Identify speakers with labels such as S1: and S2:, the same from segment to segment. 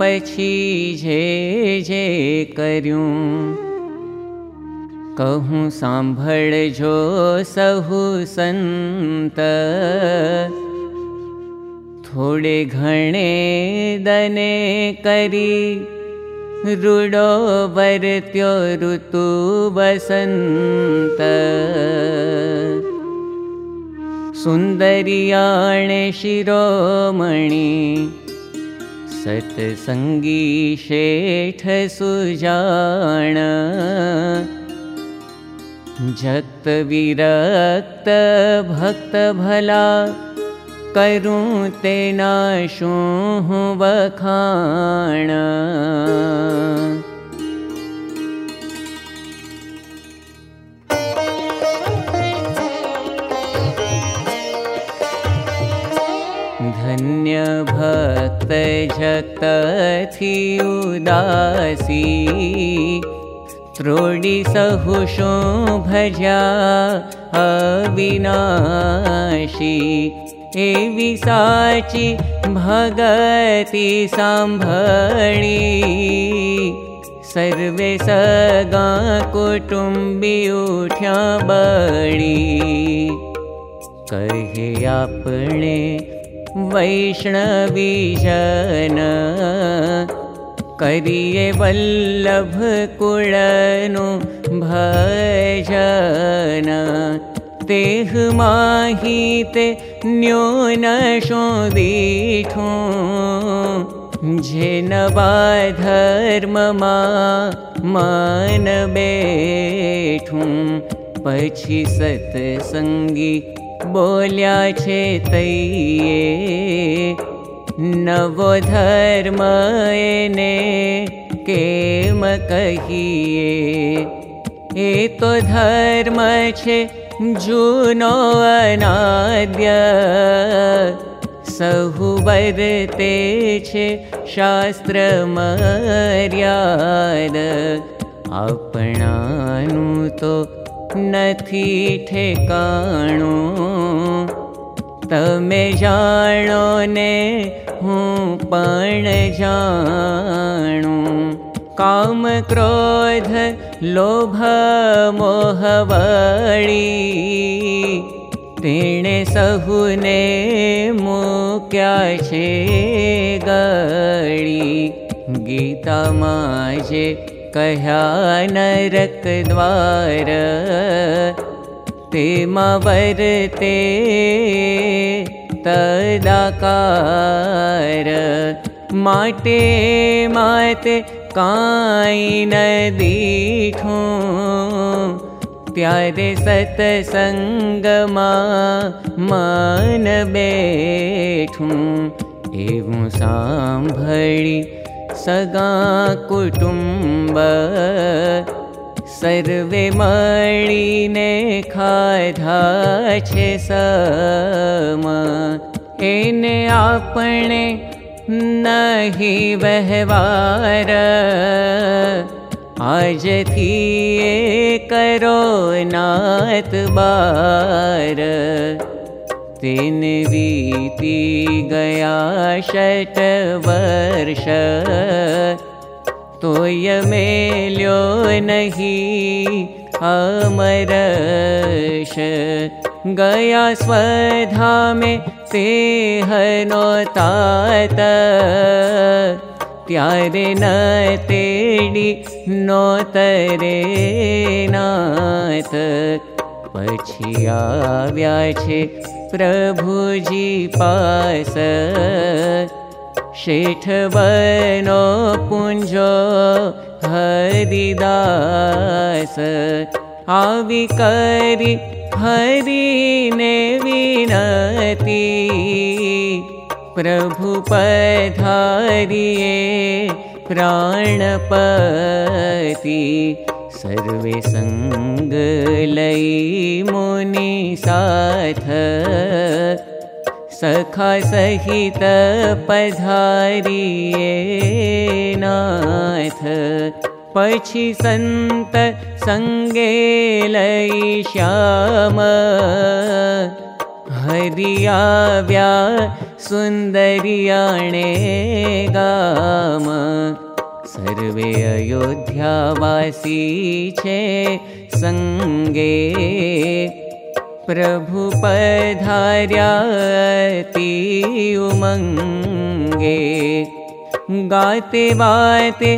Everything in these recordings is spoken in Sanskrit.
S1: पछी जे जे कर्यूं कहूं सांभळ जो सहु संत। थोड़े घणे दने करी रुडो वर्त्यो ऋतु वसन्त सुन्दरियाणे शिरोमणि सत्सङ्गी शेठ सुजाण। जक्त विरक्त भक्त भला करूं तेना शूँ वखाण भक्त थी उदासी त्रोडी सहुषो भजा अविनाशी। एवि साची भगति सांभळी सर्वे सगा कुटुम्बी बळी। कहे आपणे वैष्णवी जन करिए वल्लभ कुळनु भजन। तेह माहिते न्यून शोदीठूं जेन धर्म मा मन बेठूं पछी सत्संगी बोल्या नवो धर्म केम कहिए ए धर्म जूनो अनाद्य सहु वर्ते छे शास्त्र मर्याद अपनानु तो नथी ठेकाणो तमे जानो ने हूँ पण जाणु। काम क्रोध लोभ मोहवळी तेणे सहुने मुक्या छे गळी। गीता माजे कह्या नरक द्वार तेमा वर्ते तदाकार। माटे माते काई न दीठूं त्यारे सत्सङ्गमा मन बेठूं एवं साम्भळि सगा कुटुम्ब सर्वे मणिने खाधा छे सम। एने आपणे नहि व्यवहार। आज थी करो नात बार तिन ीति गया शत वर्ष। तोय मेल्यो नहि अमरश। गया स्पधा मे ते त्यारे न तेडी नोतरे ना पछिया व्या प्रभुजी पास शेठ वनो पुञ्जो हरिदास। आवि आवरि हरिणे विनति। प्रभु पधारिये प्राणपति। सर्वे सङ्ग लई मुनि साथ। सखा सहित पधारिये नाथ। पछी संत संगे लई श्याम। हरियाव्या सुन्दर्याणे गाम सर्वे अयोध्यावासी छे। सङ्गे प्रभु पधार्याति उमङ्गे गाते वाते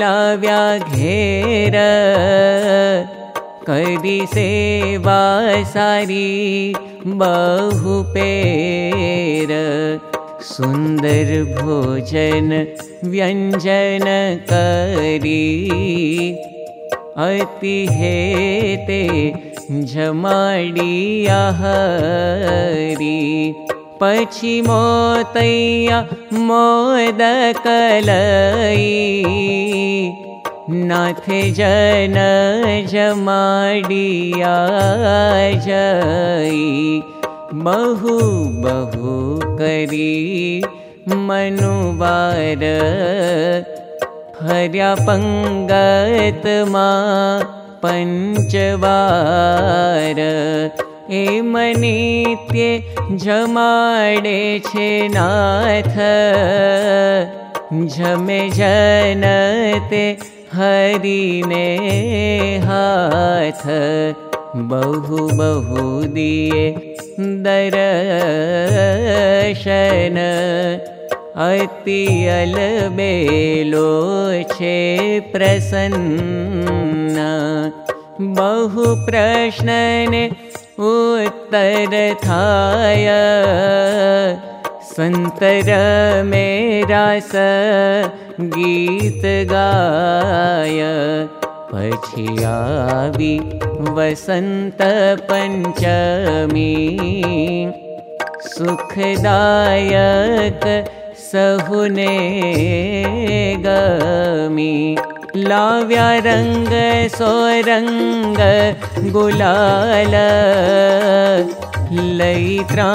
S1: लाव्या घेर। करी सेवा सारी बहुपेर सुन्दर भोजन व्यञ्जन करी। अति हेते जमाडिया हरी। पछी मोतैया मोदकलई नाथे जन जमाडिया जई बहु बहु करी मनुवार हर्या पंगत मा पंचवार। ए मनित्ये जमाडे छे नाथ। जमे जनते हाथ। बहु बहु दिए दर्शन अति अलबेलो छे प्रसन्न। बहु प्रश्नने उत्तर संतर मेरा स गीत गाय पछियावी वसन्त पञ्चमी सुखदायक सहुने गमी लाव्या रङ्ग सोरङ्ग गुलाल। लैत्रा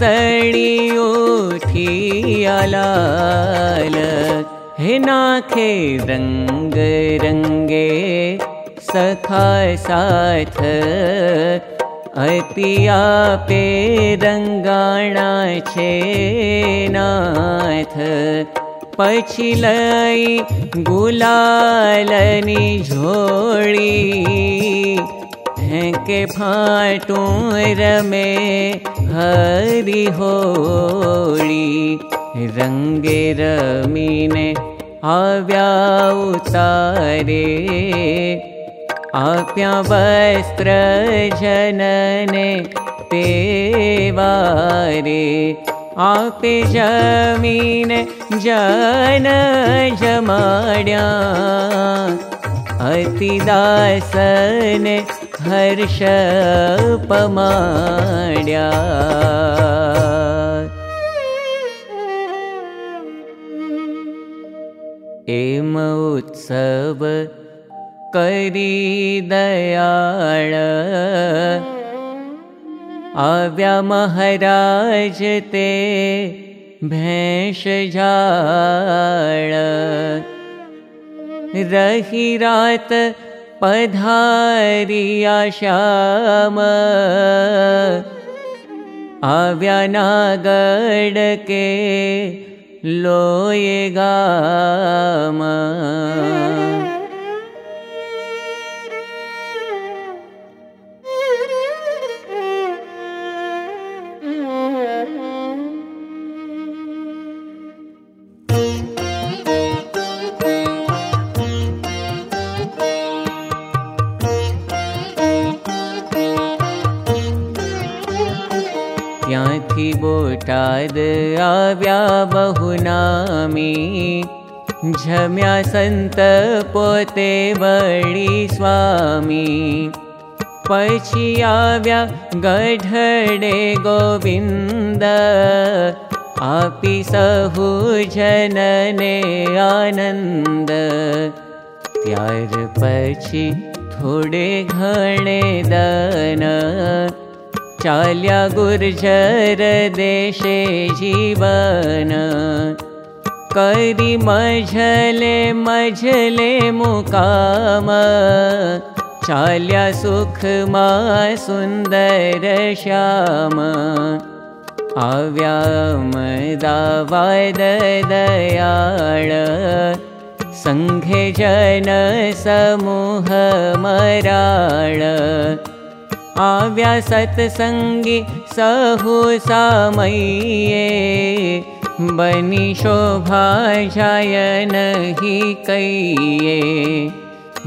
S1: सडी उठी अलाल हे नाखे रंग रंगे सखा साथ अतिया पे लई गुलालनी झोड़ी के फाटू रमे हरि होड़ी रंगे रमीने आव्या उतारे आप्या वस्त्र जनने तेवारे आपे जमीन जन जमाड्या। अतिदासन हर्ष पमाड्या एम उत्सव करी दयाळ। आव्या महाराज ते भेष जाळ रही रात पधारिया श्याम। आव्या नागड के लोयेगा ત્યાંથી બોટાદ આવ્યા બહુનામી જમ્યા સંત પોતે વળી સ્વામી પછી આવ્યા ગઢડે ગોવિંદ આપી સહુ જનને આનંદ ત્યાર પછી થોડે ઘણે દન चाल्या गुर्जर देशे जीवन। करी मझले मझले मुकाम। चाल्या सुख मा सुन्दर श्याम। दावाद दयाळ। सङ्घे जन समूह मराळ आव्या सत्सङ्गी सहु सामये बनि शोभा जायन हि कैये।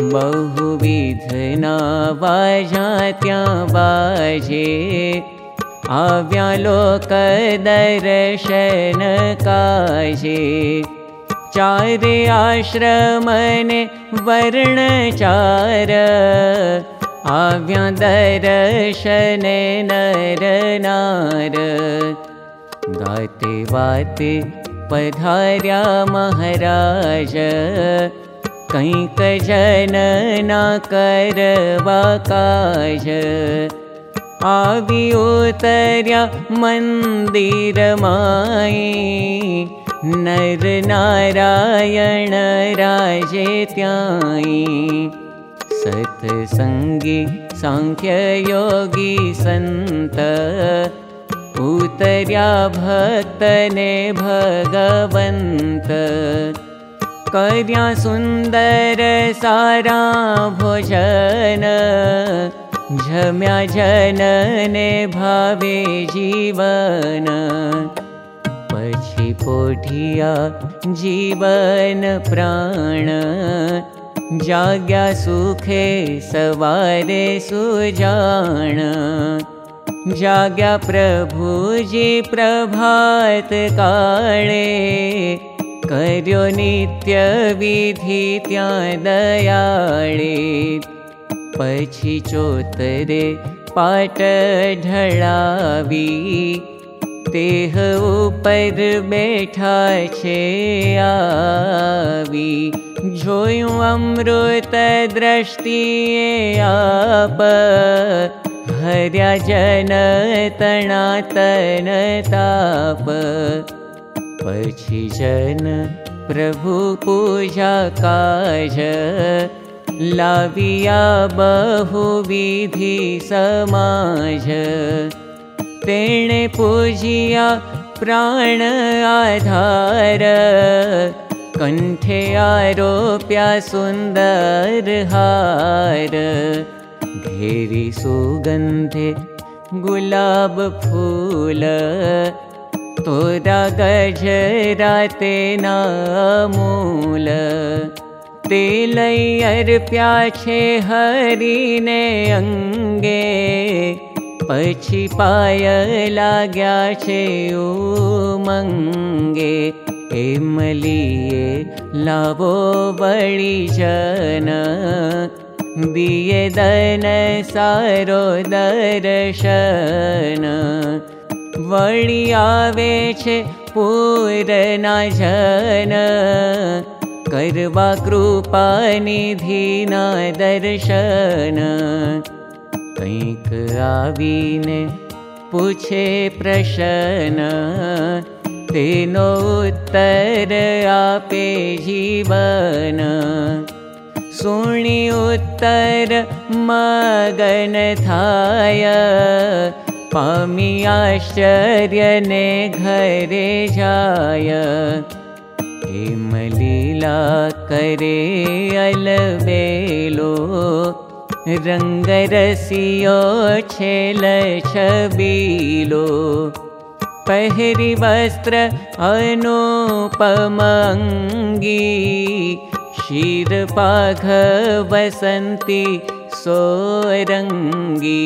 S1: बहुविधना बाजा बाजे आव्या लोक दर्शन काजे। चारे आश्रमने वर्ण चार आव्या दर्शन नर नार गाते वाते पधार्या महाराज। कैक जन न करवा काज। आवी उतर्या मंदिर माई। नर नारायण राजे त्याई सत्संगी सांख्य योगी संत उतर्या भक्तने भगवन्त। कर्या सुन्दर सारा भोजन। झम्या जनने भावे जीवन। पछी पोठिया जीवन प्राण जाग्या सुखे सवारे सुजान जाग्या प्रभुजी प्रभात काळे कर्यो विधि त्या दयाळे। पछी चोतरे पाट ढळावी तेह उपर बैठा छे आवी। जोयूं अमृत दृष्टिए आप हर्या जन तना तन ताप। पछी जन प्रभु पूजा काज लाविया बहु विधि समाज तेणे पूजिया प्राण आधार। कंठे आरोप्या सुंदर हार। घेरी सुगंधे गुलाब फूल। तोरा गजरा तेना मूल ते लई अर्प्या छे हरिने अंगे पछी पाय लाग्या छे उमंगे एमलिए लावो बड़ी जन दिए दन सारो दर्शन। छे पूरना जन करवा कृपा निधिना दर्शन कैक आवीने पूछे प्रश्न तेनो उत्तर आपे जीवन सुणी उत्तर मगन थाय पामी आश्चर्य ने घरे जाय हेमलीला करे अलबेलो रङ्गरसियो छेल छबीलो। पहरि वस्त्र अनुपमङ्गी क्षीरपाघ वसन्ति सोरङ्गी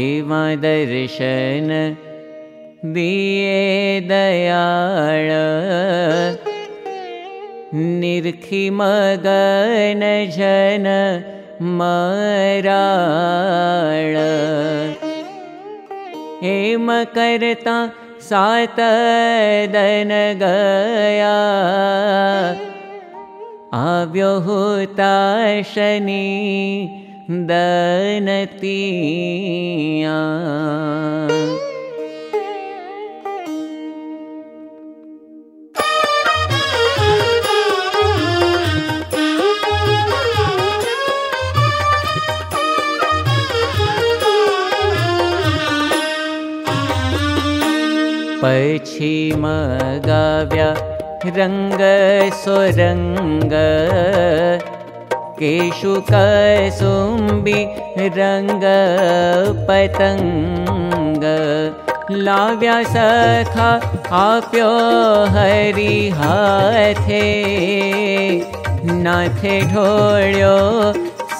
S1: एवा दर्शन दिये दयाळ निर्खि मगन जन मराळ। हेम करता सात दन गया। आव्यो होता शनि दनतिया पक्षी मगाव्या रङ्ग सुरङ्ग केषु कसुम्बि रङ्ग पतङ्ग लाव्या सखा आप्यो हरि हाथे नाथे ढोळ्यो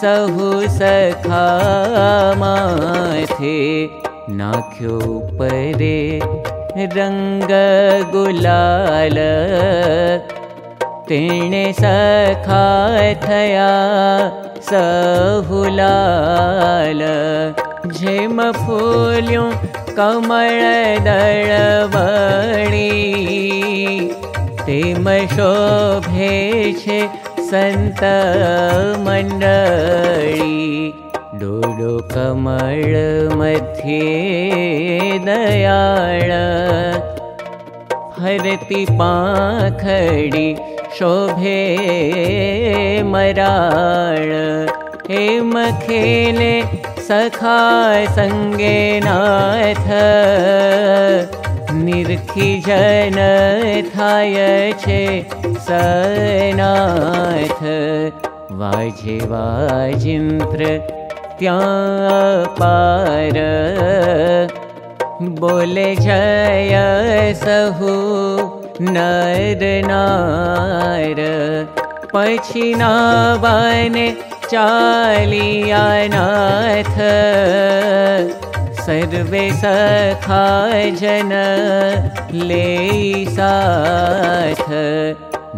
S1: सहु सखा माथे। नाख्यो परे रङ्ग गुलाल तेणे सखा थया सहुलाल। झेम फूल्यों कमल दळवणी। तेम शोभे छे संत मंडळी डोडो मध्ये दयाळ हरती पाखडी शोभे मराळ। हेम खेले सखा संगे नाथ। निरखी जन थाय छे सनाथ। वाजे वाजिंत्र त्या पार बोले जय सहू नर नार। पक्षी नावाने चालिया नाथ। सर्वे सखा जन ले साथ।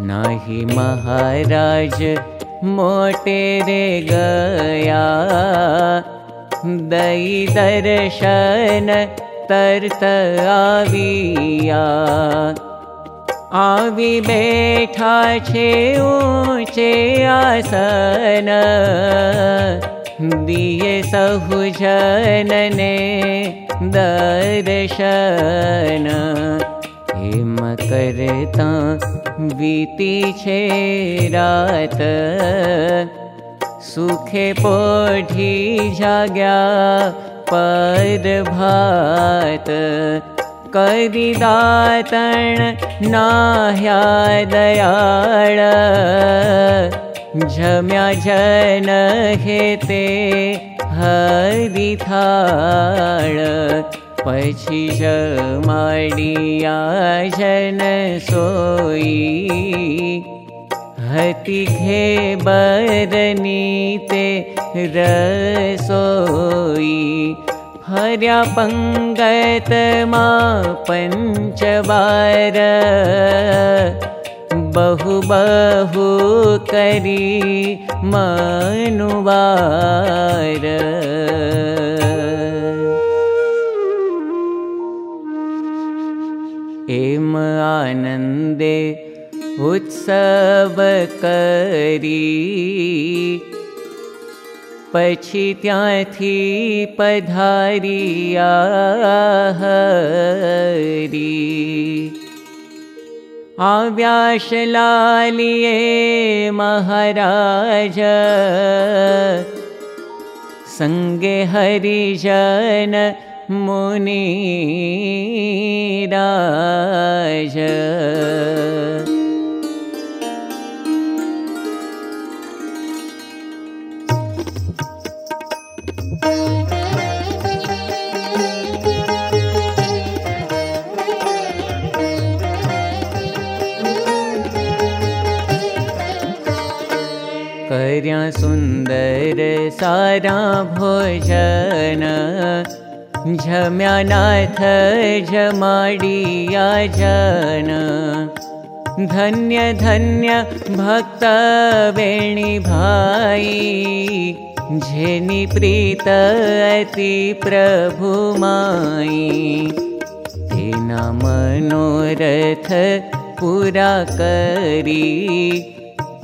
S1: नाही महाराज मोटे रे गया। दई दर्शन तरत आविया। आवी ऊंचे आसन। दिए सहुजन दर्शन। हिम करता बीती छे रात सुखे पोढ़ी जाग्या पर भात। करि दातण नाह्या दयाळ झम्या जन हेते हरि पछी जमाडिया जन सोई। हति घे बरनीते रसोई। हर्या पङ्गत मा पञ्चवार बहु बहु करी मनुवार एम आनन्दे उत्सव त्याथी पधारिया हरी आव्याश लालिए महाराज। संगे हरिजन मुनि कर्या सुन्दर सारा भोजन झम्या नाथ झमाडिया जन। धन्य धन्य भक्त वेणी भाई जेनी प्रीत अति प्रभु माई। तेना मनोरथ पूरा करी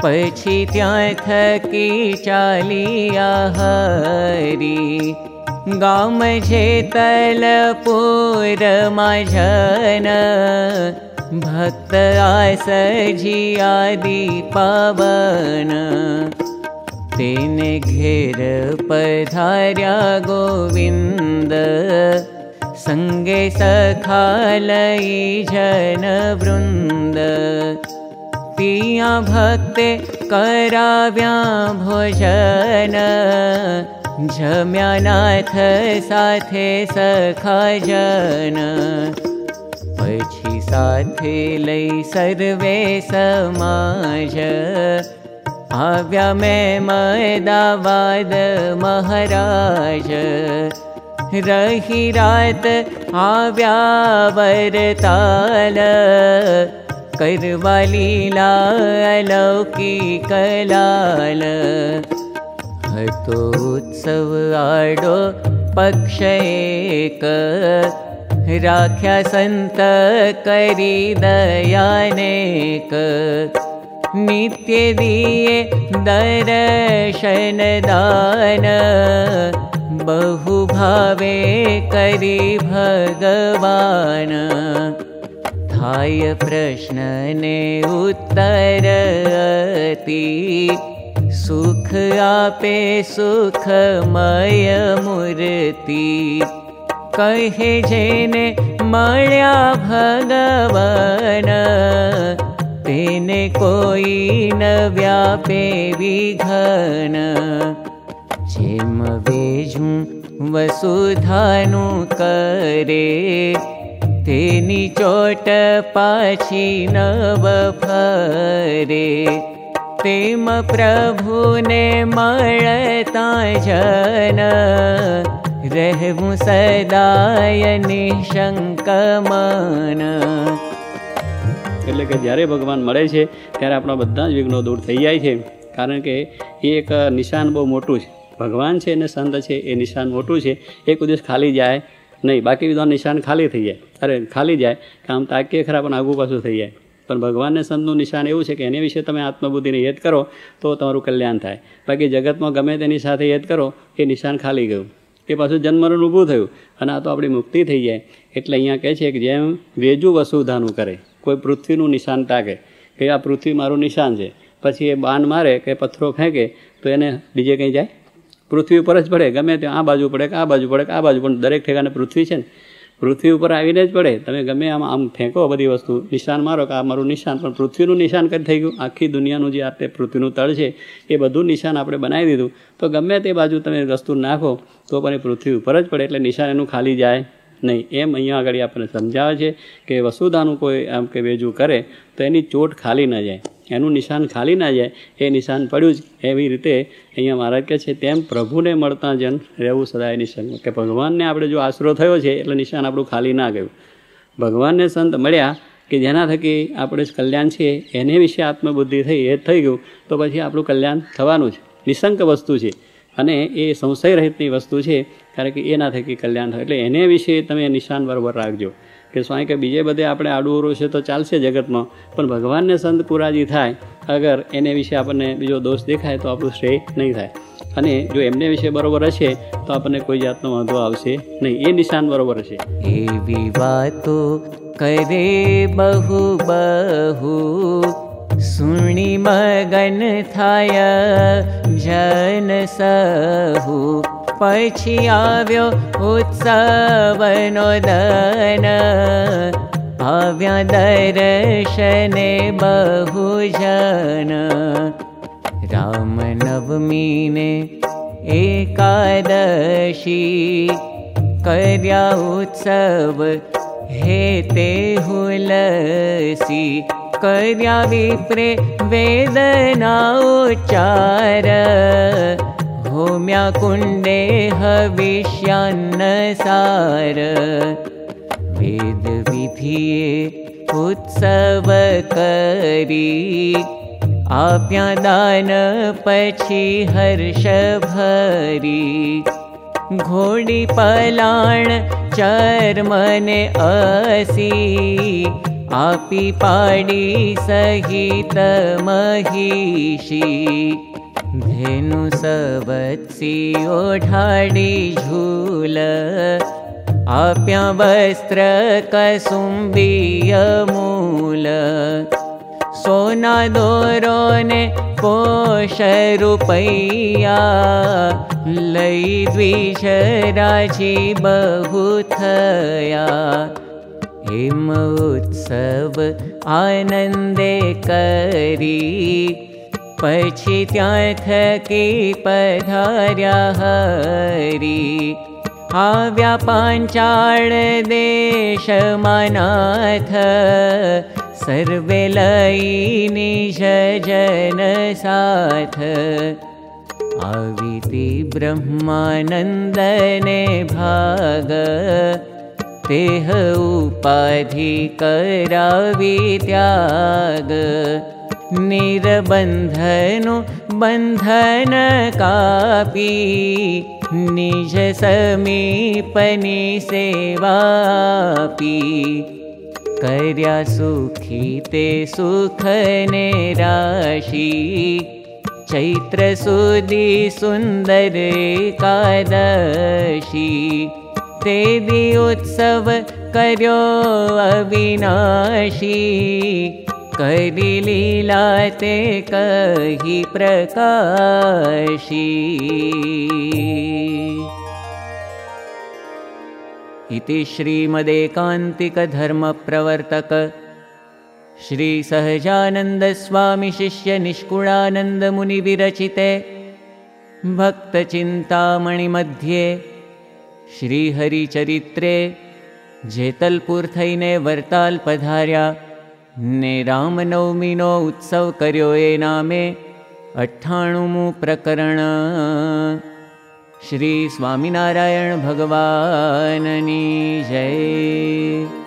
S1: पछी त्या थकी चालिया हरी गाम माझन भक्त आस आदि पावन। तेने घेर पधार्या गोविंद सङ्गे सखालयी जनवृन्द पिया भक्ते कराव्या भोजन जम्यानाथ साथे सखा जन साथे सर्वे समाज। आव्या में मैदावाद महाराज। रही रात आव्या वरताल करवा लीला अलौकी कलाल उत्सव आडो पक्ष एक। राख्या संत करी दयानेक। नित्य दिए दर्शन दान। बहु भावे करी भगवान। थाय प्रश्न ने उत्तर सुख आपे सुखमय मूर्ति। कहे जेने मल्या भगवान तेने कोई न व्यापे विघन। जेम वेजू वसुधानु करे तेनी चोट पाछी नव फरे પ્રેમ પ્રભુને મળતા જન. રહેવું સદાય નિશંક મન
S2: એટલે કે જ્યારે ભગવાન મળે છે, ત્યારે આપણા બધા જ વિઘ્નો દૂર થઈ જાય છે. કારણ કે એ એક નિશાન બહુ મોટું છે. ભગવાન છે અને સંત છે, એ નિશાન મોટું છે. એ કોઈ દિવસ ખાલી જાય નહીં, બાકી બધા નિશાન ખાલી થઈ જાય. અરે, ખાલી જાય, કામ તાકીએ ખરા, પણ આઘું પાછું થઈ જાય. પણ ભગવાનને સંતનું નિશાન એવું છે કે એની વિશે તમે આત્મબુદ્ધિને યાદ કરો, તો તમારું કલ્યાણ થાય. બાકી જગતમાં ગમે તેની સાથે યાદ કરો, એ નિશાન ખાલી ગયું. કે પાછું જન્મરણ ઊભું થયું અને આ તો આપણી મુક્તિ થઈ જાય. એટલે અહીંયા કહે છે કે જેમ વેજુ વસુધાનું કરે, કોઈ પૃથ્વીનું નિશાન તાકે, કે આ પૃથ્વી મારું નિશાન છે. પછી એ બાન મારે, કે પથ્થરો ફેંકે, તો એને બીજે કંઈ જાય? પૃથ્વી ઉપર જ પડે. ગમે તે આ બાજુ પડે કે આ બાજુ પડે કે આ બાજુ પણ દરેક ઠેકાને પૃથ્વી છે ને. પૃથ્વી ઉપર આવીને જ પડે. તમે ગમે આમ આમ ફેંકો બધી વસ્તુ, નિશાન મારો કે આ મારું નિશાન, પણ પૃથ્વીનું નિશાન કરી થઈ ગયું. આખી દુનિયાનું જે આપણે પૃથ્વીનું તળ છે, એ બધું નિશાન આપણે બનાવી દીધું. તો ગમે તે બાજુ તમે વસ્તુ નાખો, તો પણ એ પૃથ્વી ઉપર જ પડે, એટલે નિશાન એનું ખાલી જાય નહીં. એમ અહીંયા આગળ આપણને સમજાવે છે કે વસુધાનું કોઈ આમ કે વેજું કરે, તો એની ચોટ ખાલી ન જાય. એનું નિશાન ખાલી ના જાય એ નિશાન પડ્યું જ એવી રીતે અહીંયા મહારાજ કહે છે તેમ પ્રભુને મળતા જન રહેવું સદાય નિશાન કે ભગવાનને આપણે જો આશરો થયો છે એટલે નિશાન આપણું ખાલી ના ગયું ભગવાનને સંત મળ્યા કે જેના થકી આપણે કલ્યાણ છે એને વિશે આત્મબુદ્ધિ થઈ એ થઈ ગયું તો પછી આપણું કલ્યાણ થવાનું છે નિશંક વસ્તુ છે અને એ સંશય રહિતની વસ્તુ છે કારણ કે એના થકી કલ્યાણ થાય એટલે એને વિશે તમે નિશાન બરાબર રાખજો કે સ્વામી કે બીજે બધે આપણે આડું છે તો ચાલશે જગતમાં. પણ ભગવાનને સંત પુરાજી થાય, અગર એને વિશે આપણને બીજો દોષ દેખાય તો આપણું શ્રેય નહીં થાય. અને જો એમને વિશે બરોબર હશે તો આપણને કોઈ જાતનો વાંધો આવશે નહીં. એ નિશાન બરોબર હશે.
S1: એવી વાતો કરે બહુ બહુ, સુણી મગન થાય જન સહુ. પછી આવ્યો ઉત્સવનો દન આવ્યા દર્શને બહુ જન રામનવમીને એકાદશી કર્યા ઉત્સવ હે તે હુલસી કર્યા વિપ્રે વેદના ઉચ્ચાર होम्या कुण्डे हविष्यान्नसार। वेदविधिये उत्सव करी आप्या दान पछी हर्ष भरी घोडी पलाण चर्मने असी। आपी पाडी सहित महिषी धेनु सवत्सी ओढाडी झूल। आप्या वस्त्र कसूम्बीय मूल। सोना दोरो ने कोश रुपैया लई द्विष राजी बहु थया हिम उत्सव आनन्दे करी पछी त्या थकी पधार्या हरी। आव्या पाञ्चाळ देश मनाथ। सर्वे लई निज जन साथ। आविति ब्रह्मानन्दने त्याग निरबन्धनु बन्धन कापी निज समीपनि सेवापि कर्या सुखी ते सुखने राशि चैत्र सुदी सुन्दर कादशी ते दि उत्सव कर्यो अविनाशी करि लीलाते कहि प्रकाशी। इति श्रीमदेकान्तिकधर्मप्रवर्तक श्रीसहजानन्दस्वामिशिष्यनिष्कुळानन्दमुनिविरचिते भक्तचिन्तामणिमध्ये श्रीहरिचरित्रे जेतल्पूर्थैने वर्ताल् पधार्या ने रामनवमीनो उत्सव कर्यो ए नामे अठ्ठाणुमु प्रकरण श्री स्वामिनारायण भगवाननी जय